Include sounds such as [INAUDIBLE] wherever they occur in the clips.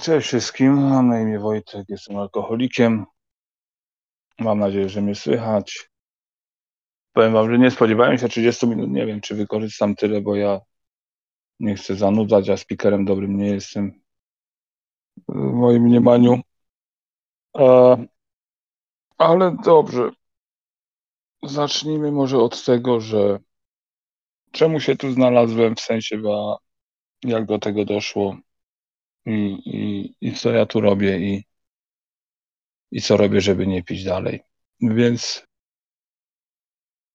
Cześć wszystkim, mam na imię Wojtek, jestem alkoholikiem. Mam nadzieję, że mnie słychać. Powiem wam, że nie spodziewałem się 30 minut, nie wiem czy wykorzystam tyle, bo ja nie chcę zanudzać, a speakerem dobrym nie jestem w moim mniemaniu. Ale dobrze. Zacznijmy może od tego, że czemu się tu znalazłem, w sensie jak do tego doszło i, i, i co ja tu robię i, i co robię, żeby nie pić dalej. Więc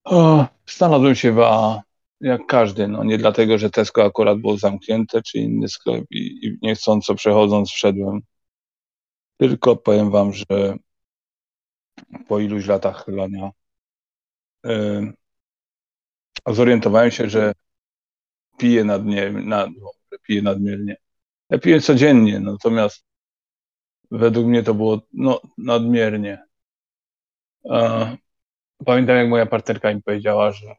o, znalazłem się w A, jak każdy, no nie dlatego, że Tesco akurat było zamknięte, czy inny sklep i, i niechcąco przechodząc wszedłem, tylko powiem wam, że po iluś latach chylania yy, zorientowałem się, że piję nad, piję nadmiernie. Ja piję codziennie, natomiast według mnie to było no, nadmiernie. Pamiętam, jak moja partnerka mi powiedziała, że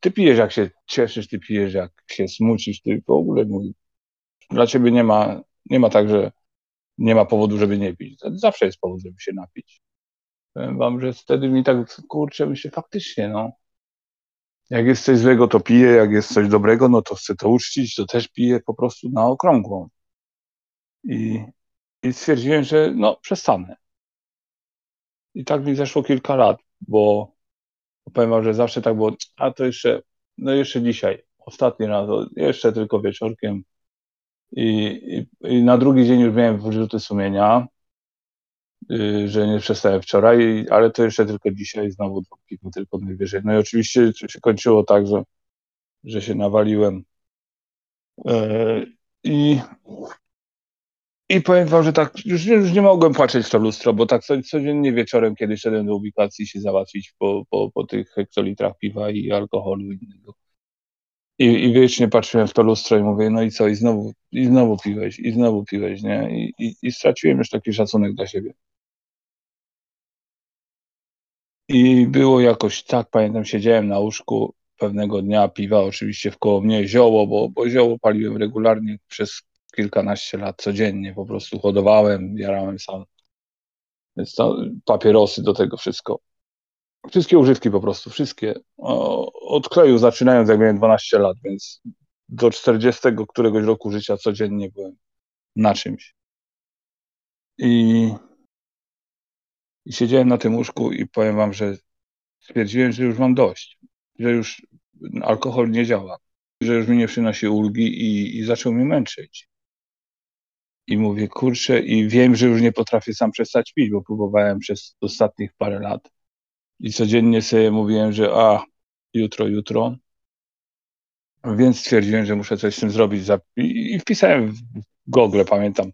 ty pijesz, jak się cieszysz, ty pijesz, jak się smucisz, ty w ogóle mówi, dla ciebie nie ma, nie ma tak, że nie ma powodu, żeby nie pić. Zawsze jest powód, żeby się napić. Powiem wam, że wtedy mi tak, kurczę, myślę, faktycznie, no. Jak jest coś złego, to piję, jak jest coś dobrego, no to chcę to uczcić, to też piję po prostu na okrągłą. I, i stwierdziłem, że no, przestanę. I tak mi zeszło kilka lat, bo powiem wam, że zawsze tak było, a to jeszcze, no jeszcze dzisiaj, ostatni raz, jeszcze tylko wieczorkiem. I, i, i na drugi dzień już miałem wyrzuty sumienia, yy, że nie przestałem wczoraj, ale to jeszcze tylko dzisiaj, znowu dwa tylko najwyżej. No i oczywiście się kończyło tak, że, że się nawaliłem. Yy, I i powiem wam, że tak, już, już nie mogłem patrzeć w to lustro, bo tak codziennie wieczorem, kiedy szedłem do ubikacji się załatwić po, po, po tych hektolitrach piwa i alkoholu innego. I, I wiecznie patrzyłem w to lustro i mówię, no i co, i znowu, i znowu piłeś, i znowu piłeś, nie? I, i, i straciłem już taki szacunek dla siebie. I było jakoś tak, pamiętam, siedziałem na łóżku pewnego dnia, piwa oczywiście w koło mnie, zioło, bo, bo zioło paliłem regularnie przez kilkanaście lat codziennie po prostu hodowałem, jarałem sam. Więc to, papierosy do tego wszystko. Wszystkie używki po prostu, wszystkie. od kleju zaczynając jak miałem 12 lat, więc do 40 któregoś roku życia codziennie byłem na czymś. I, I siedziałem na tym łóżku i powiem wam, że stwierdziłem, że już mam dość, że już alkohol nie działa, że już mi nie przynosi ulgi i, i zaczął mnie męczyć. I mówię, kurczę, i wiem, że już nie potrafię sam przestać pić, bo próbowałem przez ostatnich parę lat. I codziennie sobie mówiłem, że a, jutro, jutro. Więc stwierdziłem, że muszę coś z tym zrobić. I wpisałem w Google, pamiętam,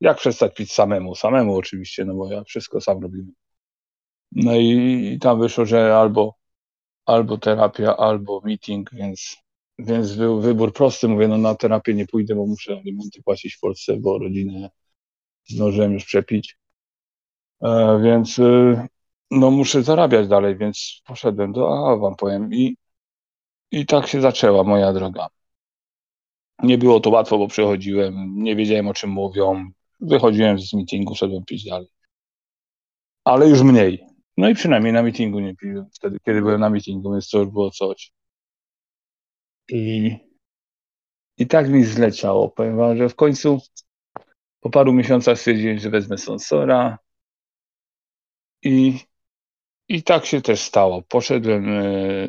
jak przestać pić samemu. Samemu oczywiście, no bo ja wszystko sam robiłem. No i tam wyszło, że albo, albo terapia, albo meeting, więc więc był wybór prosty. Mówię, no na terapię nie pójdę, bo muszę alimenty płacić w Polsce, bo rodzinę zdążyłem już przepić. E, więc e, no muszę zarabiać dalej, więc poszedłem do A, wam powiem. I, I tak się zaczęła moja droga. Nie było to łatwo, bo przychodziłem, nie wiedziałem o czym mówią. Wychodziłem z meetingu, szedłem pić dalej. Ale już mniej. No i przynajmniej na meetingu nie piłem wtedy, kiedy byłem na meetingu, więc to już było coś. I, I tak mi zleciało. Powiem wam, że w końcu po paru miesiącach stwierdziłem, że wezmę sensora. I, I tak się też stało. Poszedłem, e,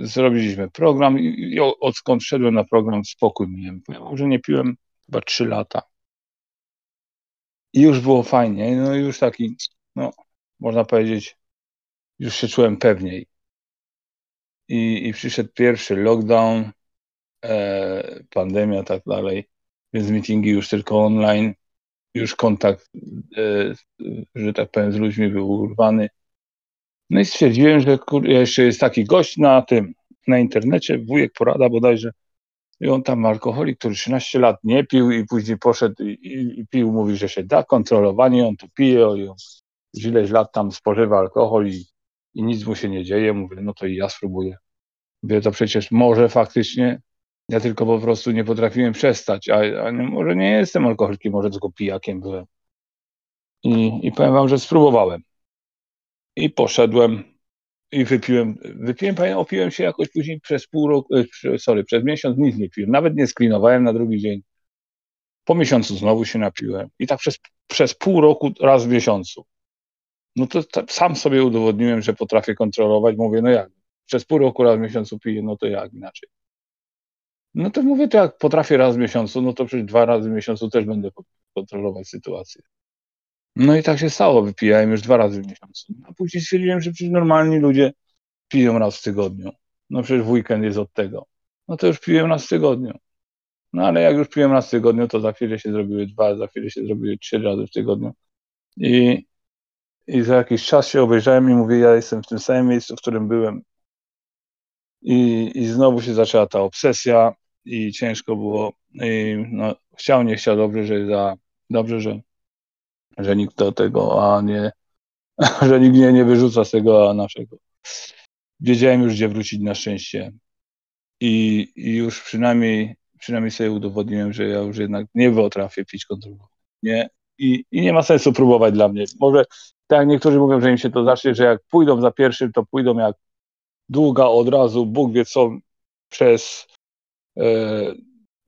zrobiliśmy program i, i odkąd szedłem na program spokój miałem. Powiem, że nie piłem chyba trzy lata. I już było fajnie, no już taki, no można powiedzieć, już się czułem pewniej i, i przyszedł pierwszy lockdown, e, pandemia, tak dalej, więc meetingi już tylko online, już kontakt, e, że tak powiem, z ludźmi był urwany. No i stwierdziłem, że kur, jeszcze jest taki gość na tym, na internecie, wujek porada bodajże, i on tam alkoholik, który 13 lat nie pił i później poszedł i, i, i pił, mówi, że się da kontrolowanie, on tu pije, on ileś lat tam spożywa alkohol i i nic mu się nie dzieje. Mówię, no to i ja spróbuję. Mówię, to przecież może faktycznie Ja tylko po prostu nie potrafiłem przestać, a, a nie, może nie jestem alkoholikiem, może tylko pijakiem byłem. I, I powiem wam, że spróbowałem. I poszedłem i wypiłem, wypiłem, pamiętam, opiłem się jakoś później przez pół roku, e, sorry, przez miesiąc nic nie piłem, nawet nie sklinowałem na drugi dzień. Po miesiącu znowu się napiłem i tak przez, przez pół roku raz w miesiącu. No to, sam sobie udowodniłem, że potrafię kontrolować. Mówię, no jak? Przez pół roku raz w miesiącu piję, no to jak inaczej? No to mówię, to jak potrafię raz w miesiącu, no to przecież dwa razy w miesiącu też będę kontrolować sytuację. No i tak się stało, wypijałem już dwa razy w miesiącu. A później stwierdziłem, że przecież normalni ludzie piją raz w tygodniu. No przecież weekend jest od tego. No to już piłem raz w tygodniu. No ale jak już piłem raz w tygodniu, to za chwilę się zrobiły dwa, za chwilę się zrobiły trzy razy w tygodniu. I, I za jakiś czas się obejrzałem i mówię, ja jestem w tym samym miejscu, w którym byłem. I, i znowu się zaczęła ta obsesja i ciężko było. I no, chciał, nie chciał, dobrze, że za, dobrze, że że nikt do tego, a nie, [LAUGHS] że nikt mnie nie wyrzuca z tego a naszego. Wiedziałem już, gdzie wrócić na szczęście. I, i już przynajmniej, przynajmniej sobie udowodniłem, że ja już jednak nie potrafię pić kontrolować. Nie, i, I nie ma sensu próbować dla mnie. Może tak niektórzy mówią, że im się to zacznie, że jak pójdą za pierwszym, to pójdą jak długa od razu, Bóg wie co, przez e,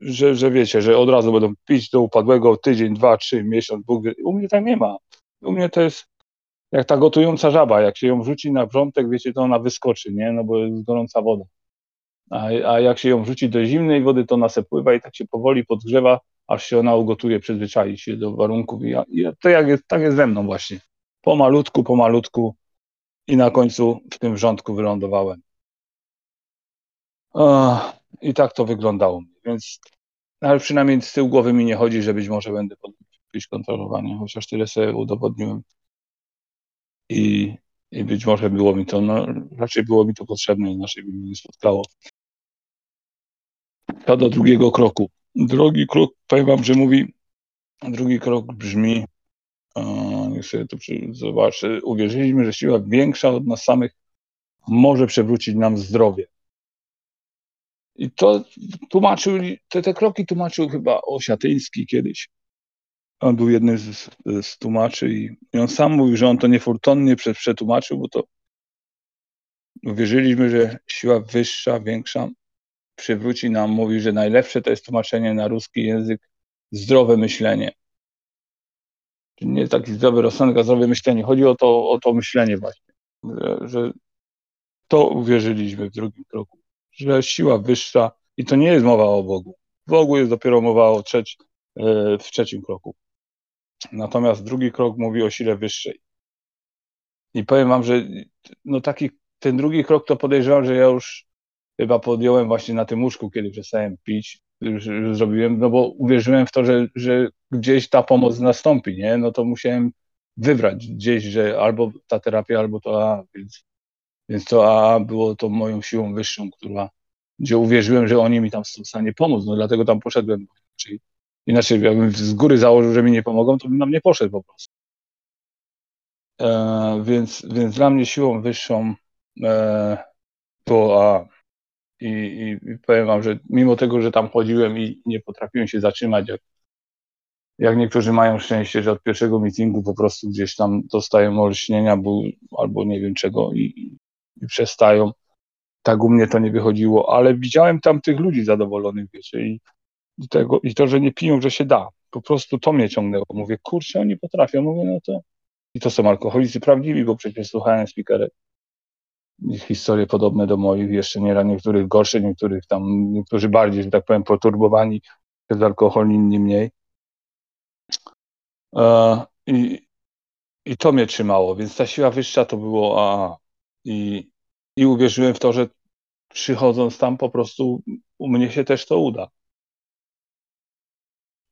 że, że wiecie, że od razu będą pić do upadłego tydzień, dwa, trzy, miesiąc. Bóg wie. U mnie tak nie ma. U mnie to jest jak ta gotująca żaba. Jak się ją wrzuci na wrzątek, wiecie, to ona wyskoczy, nie? No bo jest gorąca woda. A, a jak się ją wrzuci do zimnej wody, to ona se pływa i tak się powoli podgrzewa, aż się ona ugotuje, przyzwyczai się do warunków. I, i to jak jest, tak jest ze mną właśnie. Pomalutku, pomalutku i na końcu w tym wrzątku wylądowałem. I tak to wyglądało. Więc ale przynajmniej z tyłu głowy mi nie chodzi, że być może będę podjąć kontrolowanie, chociaż tyle sobie udowodniłem. I, I być może było mi to, no raczej było mi to potrzebne, inaczej by mnie nie spotkało. To do drugiego kroku. Drugi krok, powiem wam, że mówi, drugi krok brzmi, niech sobie to zobaczę, uwierzyliśmy, że siła większa od nas samych może przewrócić nam zdrowie. I to tłumaczył, te, te kroki tłumaczył chyba Osiatyński kiedyś. On był jednym z, z tłumaczy i, i, on sam mówił, że on to niefortunnie przetłumaczył, bo to uwierzyliśmy, że siła wyższa, większa przywróci nam, mówi, że najlepsze to jest tłumaczenie na ruski język zdrowe myślenie. Nie taki zdrowy rozsądek, a zdrowe myślenie. Chodzi o to, o to myślenie właśnie, że, to uwierzyliśmy w drugim kroku że siła wyższa, i to nie jest mowa o Bogu. W Bogu jest dopiero mowa o trzeci, e, w trzecim kroku. Natomiast drugi krok mówi o sile wyższej. I powiem wam, że no taki, ten drugi krok to podejrzewam, że ja już chyba podjąłem właśnie na tym łóżku, kiedy przestałem pić, już, zrobiłem, no bo uwierzyłem w to, że, że gdzieś ta pomoc nastąpi, nie? No to musiałem wybrać gdzieś, że albo ta terapia, albo to A, więc więc to AA było to moją siłą wyższą, która, gdzie uwierzyłem, że oni mi tam są w stanie pomóc. No dlatego tam poszedłem. Czyli inaczej, jakbym z góry założył, że mi nie pomogą, to bym tam nie poszedł po prostu. E, więc, więc dla mnie siłą wyższą e, było AA. I, i, powiem wam, że mimo tego, że tam chodziłem i nie potrafiłem się zatrzymać, jak, jak niektórzy mają szczęście, że od pierwszego meetingu po prostu gdzieś tam dostają olśnienia albo nie wiem czego i, i przestają. Tak u mnie to nie wychodziło, ale widziałem tam tych ludzi zadowolonych, wiecie, i, i, tego, i to, że nie piją, że się da. Po prostu to mnie ciągnęło. Mówię, kurczę, oni potrafią. Mówię, no to. I to są alkoholicy prawdziwi, bo przecież słuchałem speakerek. Historie podobne do moich, jeszcze nie niektórych gorsze, niektórych tam, niektórzy bardziej, że tak powiem, poturbowani przez alkohol, inni mniej. E, i, I to mnie trzymało, więc ta siła wyższa to było, a, i, i uwierzyłem w to, że przychodząc tam po prostu u mnie się też to uda.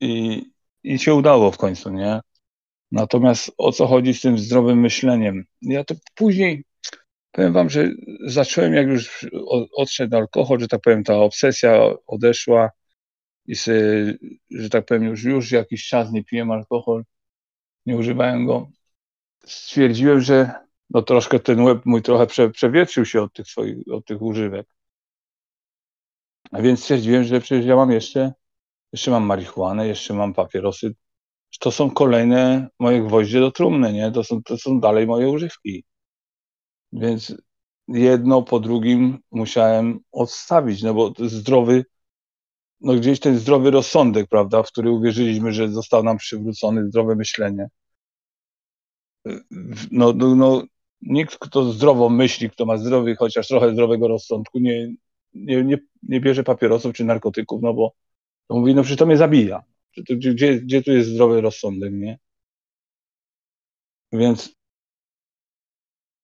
I, i się udało w końcu, nie? Natomiast o co chodzi z tym zdrowym myśleniem? Ja to później powiem wam, że zacząłem, jak już odszedł alkohol, że tak powiem, ta obsesja odeszła i sobie, że tak powiem, już, już jakiś czas nie piłem alkohol, nie używałem go. Stwierdziłem, że no troszkę ten łeb mój trochę prze, przewietrzył się od tych swoich, od tych używek. A więc stwierdziłem, że przecież ja mam jeszcze, jeszcze mam marihuanę, jeszcze mam papierosy. To są kolejne moje gwoździe do trumny, nie? To są, to są dalej moje używki. Więc jedno po drugim musiałem odstawić, no bo zdrowy, no gdzieś ten zdrowy rozsądek, prawda, w który uwierzyliśmy, że został nam przywrócony zdrowe myślenie. No, no, no nikt, kto zdrowo myśli, kto ma zdrowy, chociaż trochę zdrowego rozsądku, nie, nie, nie, nie bierze papierosów czy narkotyków, no bo to mówi, no przecież to mnie zabija. Gdzie, gdzie tu jest zdrowy rozsądek, nie? Więc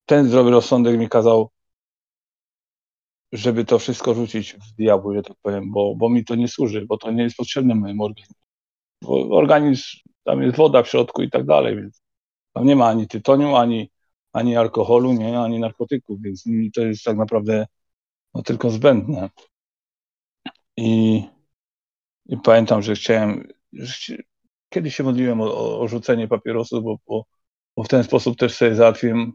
ten zdrowy rozsądek mi kazał, żeby to wszystko rzucić w diabły, że tak powiem, bo, bo mi to nie służy, bo to nie jest potrzebne mojemu organizmowi. Organizm, tam jest woda w środku i tak dalej, więc tam nie ma ani tytoniu, ani, ani alkoholu, nie, ani narkotyków, więc to jest tak naprawdę no, tylko zbędne. I, i pamiętam, że chciałem, że kiedyś się modliłem o, o rzucenie papierosów, bo, bo, bo w ten sposób też sobie załatwiłem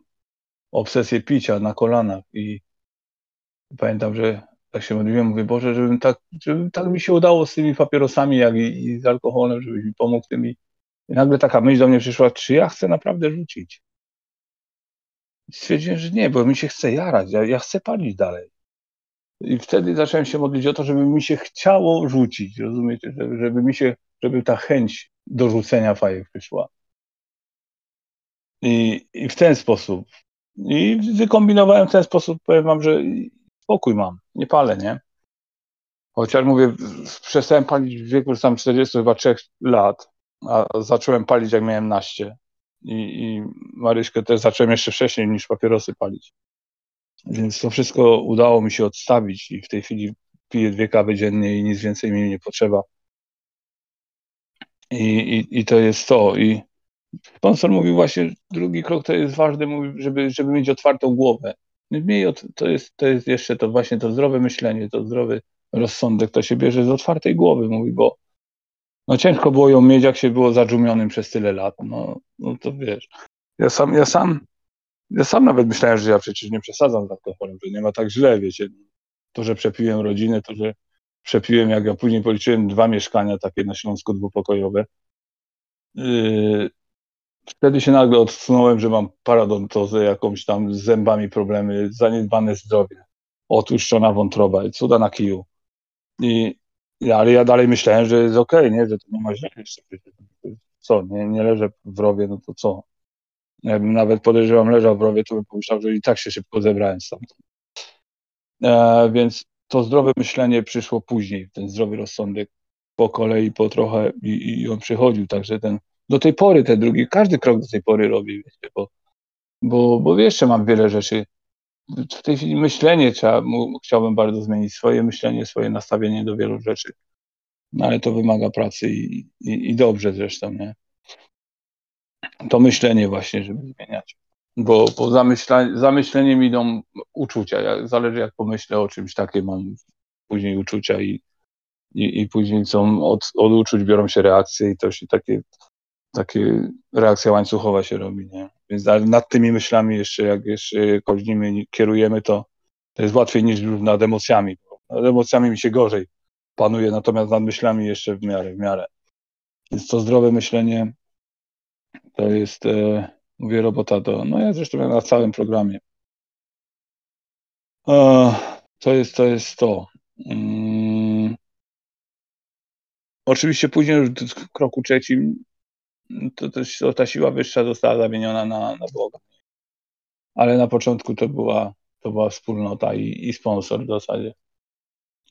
obsesję picia na kolanach i pamiętam, że tak się modliłem, mówię, Boże, żebym tak, żeby tak mi się udało z tymi papierosami, jak i, i z alkoholem, żebyś mi pomógł tymi. I nagle taka myśl do mnie przyszła, czy ja chcę naprawdę rzucić? I stwierdziłem, że nie, bo mi się chce jarać, ja, ja chcę palić dalej. I wtedy zacząłem się modlić o to, żeby mi się chciało rzucić, rozumiecie, żeby, żeby mi się, żeby ta chęć do rzucenia fajek przyszła. I, I w ten sposób i wykombinowałem w ten sposób, powiem wam, że spokój mam, nie palę, nie? Chociaż mówię, przestałem palić w wieku tam 40 chyba 3 lat, a zacząłem palić jak miałem naście. I, i Maryśkę też zacząłem jeszcze wcześniej niż papierosy palić. Więc to wszystko udało mi się odstawić i w tej chwili piję dwie kawy dziennie i nic więcej mi nie potrzeba. I, i, i to jest to. I Sponsor mówił właśnie, drugi krok to jest ważny, żeby, żeby mieć otwartą głowę. Miej od, to, jest, to jest jeszcze to właśnie to zdrowe myślenie, to zdrowy rozsądek, to się bierze z otwartej głowy, mówi, bo no ciężko było ją mieć, jak się było zadżumionym przez tyle lat. No, no to wiesz. Ja sam, ja sam, ja sam nawet myślałem, że ja przecież nie przesadzam z alkoholem, że nie ma tak źle, wiecie. To, że przepiłem rodzinę, to, że przepiłem, jak ja później policzyłem dwa mieszkania takie na Śląsku dwupokojowe. Yy, Wtedy się nagle odsunąłem, że mam paradontozę, jakąś tam z zębami problemy, zaniedbane zdrowie, otłuszczona wątroba, cuda na kiju. I, ale ja dalej myślałem, że jest okej, okay, nie, że to nie ma źle. Co, nie, nie leżę w rowie, no to co? Jakbym nawet podejrzewam leżał w rowie, to bym pomyślał, że i tak się szybko zebrałem stamtąd. E, więc to zdrowe myślenie przyszło później, ten zdrowy rozsądek po kolei, po trochę i, i on przychodził, także ten do tej pory te drugi, każdy krok do tej pory robi, wiecie, bo, bo, bo jeszcze mam wiele rzeczy. W tej chwili myślenie trzeba, chciałbym bardzo zmienić swoje myślenie, swoje nastawienie do wielu rzeczy. No ale to wymaga pracy i, i, i dobrze zresztą, nie? To myślenie właśnie, żeby zmieniać. Bo po zamyśla, zamyśleniem idą uczucia. Ja, zależy jak pomyślę o czymś takim, mam później uczucia i, i, i później są od, od uczuć biorą się reakcje i to się takie takie reakcja łańcuchowa się robi, nie? Więc nad tymi myślami jeszcze, jak jeszcze jakoś nimi kierujemy, to, to jest łatwiej niż nad emocjami. Nad emocjami mi się gorzej panuje, natomiast nad myślami jeszcze w miarę, w miarę. Więc to zdrowe myślenie to jest, e, mówię, robota do, no ja zresztą na całym programie. E, to jest, to jest to. Mm. Oczywiście później już w kroku trzecim to to ta siła wyższa została zamieniona na, na Boga. Ale na początku to była, to była wspólnota i, i sponsor w zasadzie.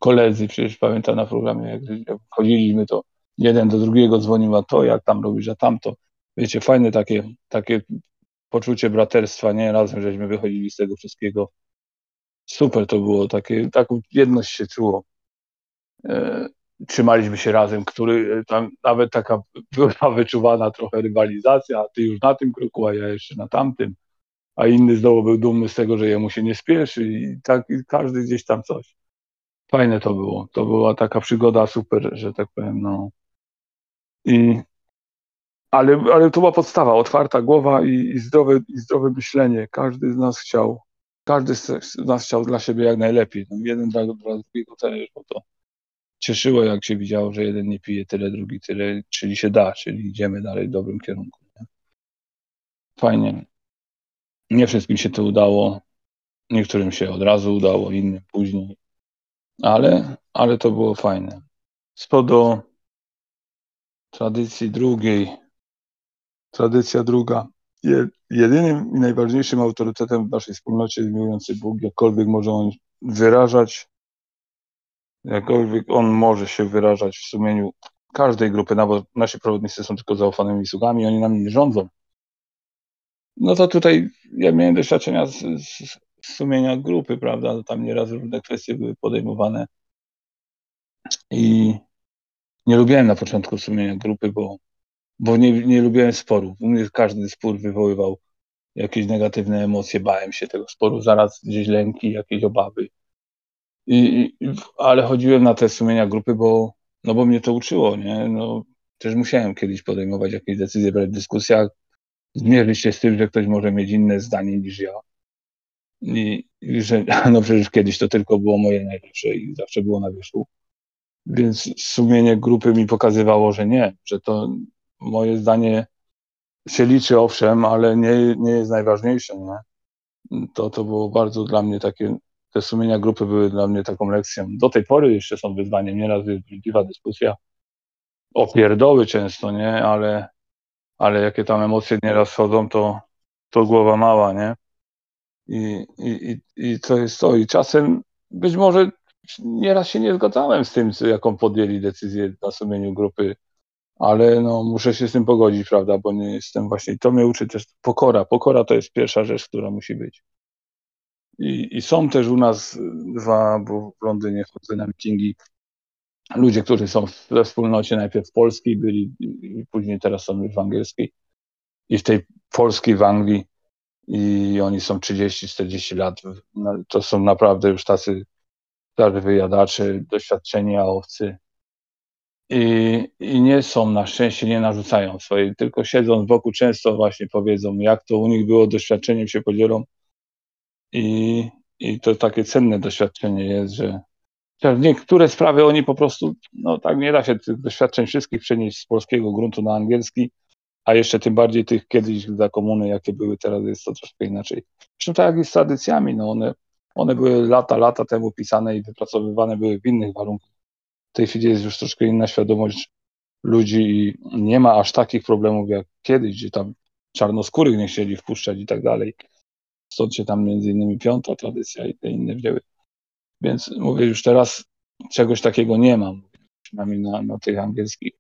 Koledzy, przecież pamiętam na programie, jak chodziliśmy, to jeden do drugiego dzwonił, a to jak tam robisz, a tamto. Wiecie, fajne takie, takie poczucie braterstwa, nie? Razem żeśmy wychodzili z tego wszystkiego. Super to było, takie, taką jedność się czuło. E, trzymaliśmy się razem, który e, tam nawet taka [LAUGHS] była wyczuwana trochę rywalizacja, a ty już na tym kroku, a ja jeszcze na tamtym, a inny znowu był dumny z tego, że jemu się nie spieszy i tak i każdy gdzieś tam coś. Fajne to było. To była taka przygoda super, że tak powiem, no. I, ale, ale to była podstawa, otwarta głowa i, i, zdrowe, i zdrowe myślenie. Każdy z nas chciał, każdy z nas chciał dla siebie jak najlepiej. No, jeden dla, dla drugiego też, bo to cieszyło, jak się widziało, że jeden nie pije tyle, drugi tyle, czyli się da, czyli idziemy dalej w dobrym kierunku. Nie? Fajnie. Nie wszystkim się to udało. Niektórym się od razu udało, innym później. Ale, ale to było fajne. Co tradycji drugiej, tradycja druga. Jedynym i najważniejszym autorytetem w naszej wspólnocie jest Bóg, jakkolwiek może on wyrażać, jakkolwiek on może się wyrażać w sumieniu każdej grupy, no bo nasi przewodnicy są tylko zaufanymi sługami, oni nami nie rządzą. No to tutaj ja miałem doświadczenia z, z, z sumienia grupy, prawda? Tam nieraz różne kwestie były podejmowane i nie lubiłem na początku sumienia grupy, bo, bo nie, nie lubiłem sporów. U mnie każdy spór wywoływał jakieś negatywne emocje, bałem się tego sporu, zaraz gdzieś lęki, jakieś obawy. I, ale chodziłem na te sumienia grupy, bo, no bo mnie to uczyło, nie? No, też musiałem kiedyś podejmować jakieś decyzje, w dyskusjach, zmierzyć się z tym, że ktoś może mieć inne zdanie niż ja. I, i że [LAUGHS] no przecież kiedyś to tylko było moje najlepsze i zawsze było na wierzchu. Więc sumienie grupy mi pokazywało, że nie, że to moje zdanie się liczy owszem, ale nie, nie jest najważniejsze. Nie? To, to było bardzo dla mnie takie, te sumienia grupy były dla mnie taką lekcją. Do tej pory jeszcze są wyzwaniem, nieraz jest burzliwa dyskusja o pierdoły często, nie, ale, ale jakie tam emocje nieraz chodzą, to, to głowa mała, nie? I, i, i, I to jest to. I czasem być może nieraz się nie zgadzałem z tym, jaką podjęli decyzję na sumieniu grupy, ale no, muszę się z tym pogodzić, prawda, bo nie jestem właśnie, to mnie uczy też pokora. Pokora to jest pierwsza rzecz, która musi być. I, i są też u nas dwa, bo w Londynie chodzę na meetingi, ludzie, którzy są we wspólnocie najpierw polskiej byli i później teraz są już w angielskiej. I w tej polskiej w Anglii i oni są 30-40 lat. To są naprawdę już tacy starzy wyjadacze, doświadczeni owcy. I, I nie są na szczęście, nie narzucają swojej, tylko siedzą boku często właśnie powiedzą, jak to u nich było, doświadczeniem się podzielą. I, i to takie cenne doświadczenie jest, że niektóre sprawy oni po prostu, no tak nie da się tych doświadczeń wszystkich przenieść z polskiego gruntu na angielski, a jeszcze tym bardziej tych kiedyś za komuny, jakie były teraz, jest to troszkę inaczej. Zresztą tak jak i z tradycjami, no one one były lata, lata temu pisane i wypracowywane były w innych warunkach. W tej chwili jest już troszkę inna świadomość ludzi i nie ma aż takich problemów jak kiedyś, gdzie tam czarnoskórych nie chcieli wpuszczać i tak dalej. Stąd się tam między innymi piąta tradycja i te inne wzięły. Więc mówię, już teraz czegoś takiego nie mam, przynajmniej na, na tych angielskich,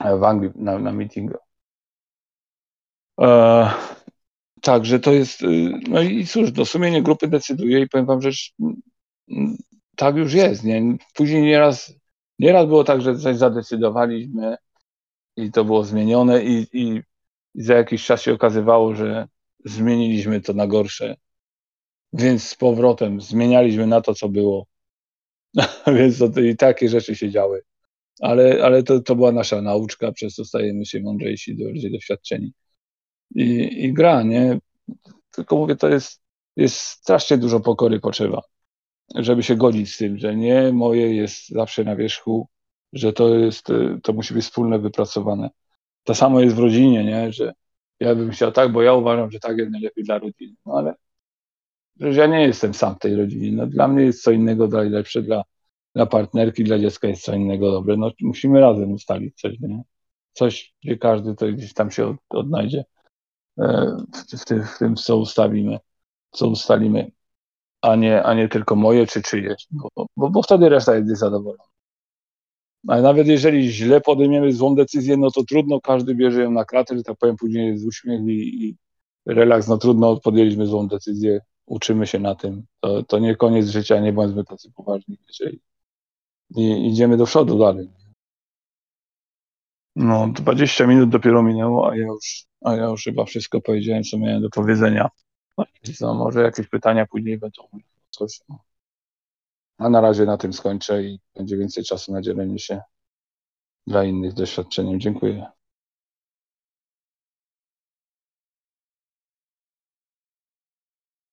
w Anglii, na, na meetingu. E, Także to jest, y, no i cóż, do sumienie grupy decyduje i powiem wam, że tak już jest, nie? Później nieraz, nieraz było tak, że coś zadecydowaliśmy i to było zmienione i, i za jakiś czas się okazywało, że zmieniliśmy to na gorsze. Więc z powrotem zmienialiśmy na to, co było. [LAUGHS] Więc to, i takie rzeczy się działy. Ale, ale to, to była nasza nauczka, przez co stajemy się mądrzejsi, bardziej doświadczeni i, i gra, nie? Tylko mówię, to jest, jest strasznie dużo pokory potrzeba, żeby się godzić z tym, że nie moje jest zawsze na wierzchu, że to jest, to musi być wspólne, wypracowane. To samo jest w rodzinie, nie? Że ja bym chciał tak, bo ja uważam, że tak jest najlepiej dla rodziny. No ale że ja nie jestem sam w tej rodzinie. No, dla mnie jest co innego najlepsze, dla, dla partnerki, dla dziecka jest co innego dobre. No, musimy razem ustalić coś, nie? Coś, gdzie każdy to gdzieś tam się od, odnajdzie. E, w, tym, w tym, co ustawimy, co ustalimy, a nie, a nie tylko moje czy czyjeś, bo, bo, bo wtedy reszta jest zadowolona. Ale nawet jeżeli źle podejmiemy złą decyzję, no to trudno, każdy bierze ją na klatę, że tak powiem, później jest uśmiech i, i relaks, no trudno, podjęliśmy złą decyzję, uczymy się na tym. To, to nie koniec życia, nie bądźmy tacy poważni, wiecie, i idziemy do przodu dalej. No, 20 minut dopiero minęło, a ja już, a ja już chyba wszystko powiedziałem, co miałem do powiedzenia. No, może jakieś pytania później będą. Coś, no. A na razie na tym skończę i będzie więcej czasu na dzielenie się dla innych doświadczeniem. Dziękuję.